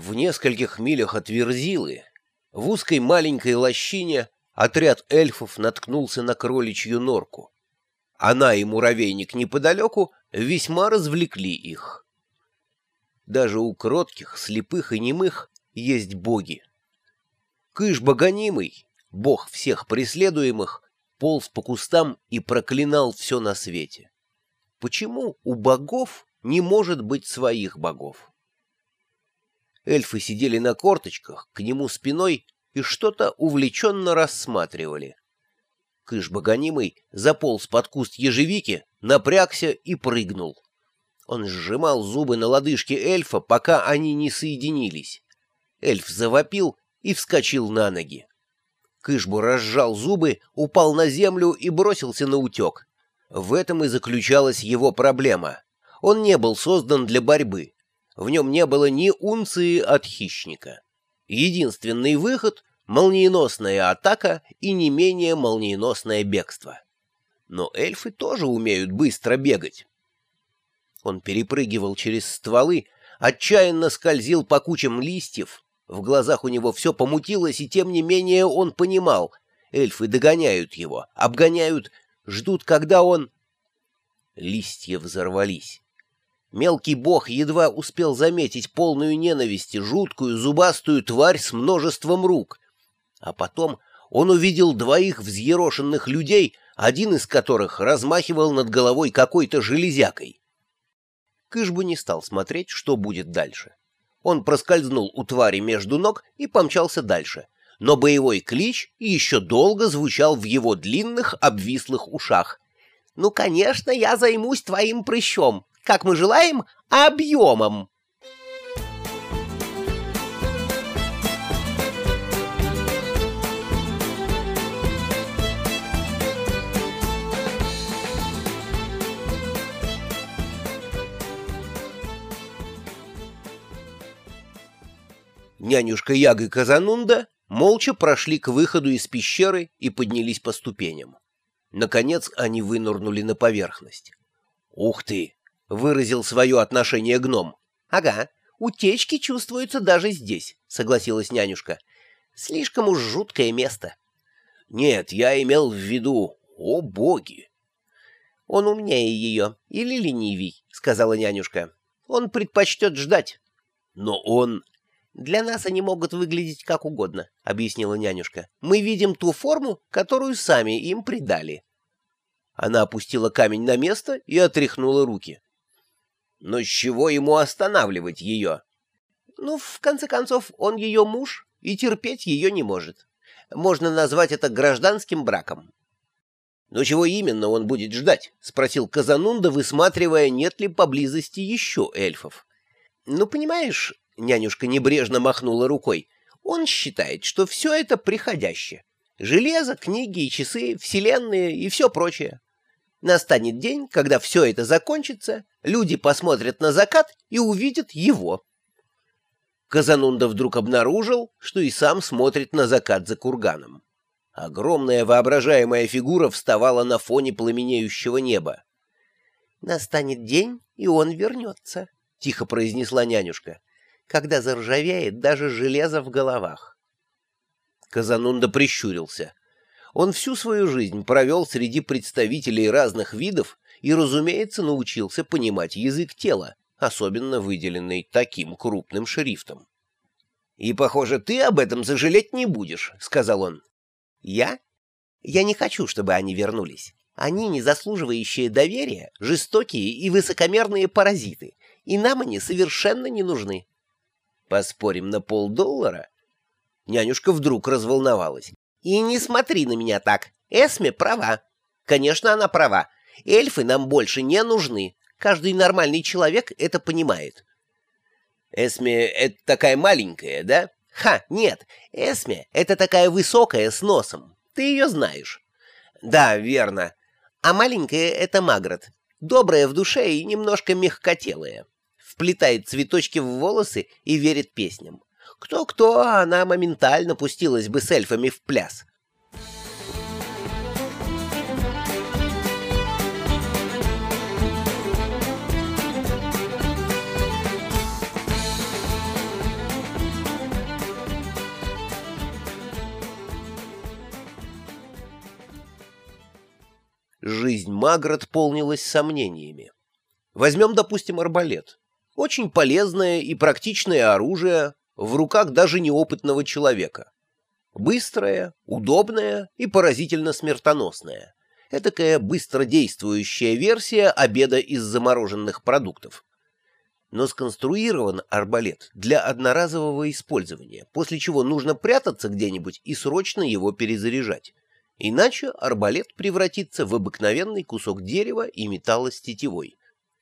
В нескольких милях от Верзилы, в узкой маленькой лощине, отряд эльфов наткнулся на кроличью норку. Она и муравейник неподалеку весьма развлекли их. Даже у кротких, слепых и немых есть боги. Кыш богонимый, бог всех преследуемых, полз по кустам и проклинал все на свете. Почему у богов не может быть своих богов? Эльфы сидели на корточках, к нему спиной, и что-то увлеченно рассматривали. Кыш богонимый заполз под куст ежевики, напрягся и прыгнул. Он сжимал зубы на лодыжке эльфа, пока они не соединились. Эльф завопил и вскочил на ноги. Кышбу разжал зубы, упал на землю и бросился на утек. В этом и заключалась его проблема. Он не был создан для борьбы. В нем не было ни унции от хищника. Единственный выход — молниеносная атака и не менее молниеносное бегство. Но эльфы тоже умеют быстро бегать. Он перепрыгивал через стволы, отчаянно скользил по кучам листьев. В глазах у него все помутилось, и тем не менее он понимал. Эльфы догоняют его, обгоняют, ждут, когда он... Листья взорвались. Мелкий бог едва успел заметить полную ненависти, жуткую зубастую тварь с множеством рук. А потом он увидел двоих взъерошенных людей, один из которых размахивал над головой какой-то железякой. Кышбу не стал смотреть, что будет дальше. Он проскользнул у твари между ног и помчался дальше, но боевой клич еще долго звучал в его длинных обвислых ушах. «Ну, конечно, я займусь твоим прыщом!» Как мы желаем, объемом. Нянюшка Яга и Казанунда молча прошли к выходу из пещеры и поднялись по ступеням. Наконец они вынырнули на поверхность. «Ух ты! — выразил свое отношение гном. — Ага, утечки чувствуются даже здесь, — согласилась нянюшка. — Слишком уж жуткое место. — Нет, я имел в виду... О, боги! — Он умнее ее или ленивей, — сказала нянюшка. — Он предпочтет ждать. — Но он... — Для нас они могут выглядеть как угодно, — объяснила нянюшка. — Мы видим ту форму, которую сами им придали. Она опустила камень на место и отряхнула руки. Но с чего ему останавливать ее? Ну, в конце концов, он ее муж и терпеть ее не может. Можно назвать это гражданским браком. «Но чего именно он будет ждать?» — спросил Казанунда, высматривая, нет ли поблизости еще эльфов. «Ну, понимаешь...» — нянюшка небрежно махнула рукой. «Он считает, что все это приходящее. Железо, книги и часы, вселенные и все прочее. Настанет день, когда все это закончится, люди посмотрят на закат и увидят его. Казанунда вдруг обнаружил, что и сам смотрит на закат за курганом. Огромная воображаемая фигура вставала на фоне пламенеющего неба. «Настанет день, и он вернется», — тихо произнесла нянюшка, «когда заржавеет даже железо в головах». Казанунда прищурился. Он всю свою жизнь провел среди представителей разных видов и, разумеется, научился понимать язык тела, особенно выделенный таким крупным шрифтом. «И, похоже, ты об этом сожалеть не будешь», — сказал он. «Я? Я не хочу, чтобы они вернулись. Они, не заслуживающие доверия, жестокие и высокомерные паразиты, и нам они совершенно не нужны». «Поспорим на полдоллара?» Нянюшка вдруг разволновалась. И не смотри на меня так. Эсме права. Конечно, она права. Эльфы нам больше не нужны. Каждый нормальный человек это понимает. Эсме — это такая маленькая, да? Ха, нет. Эсме — это такая высокая с носом. Ты ее знаешь. Да, верно. А маленькая — это Магрот. Добрая в душе и немножко мягкотелая. Вплетает цветочки в волосы и верит песням. Кто-кто, а она моментально пустилась бы с эльфами в пляс. Жизнь Магрот полнилась сомнениями. Возьмем, допустим, арбалет. Очень полезное и практичное оружие, в руках даже неопытного человека. Быстрое, удобное и поразительно смертоносное. Этакая быстродействующая версия обеда из замороженных продуктов. Но сконструирован арбалет для одноразового использования, после чего нужно прятаться где-нибудь и срочно его перезаряжать. Иначе арбалет превратится в обыкновенный кусок дерева и металла с тетивой.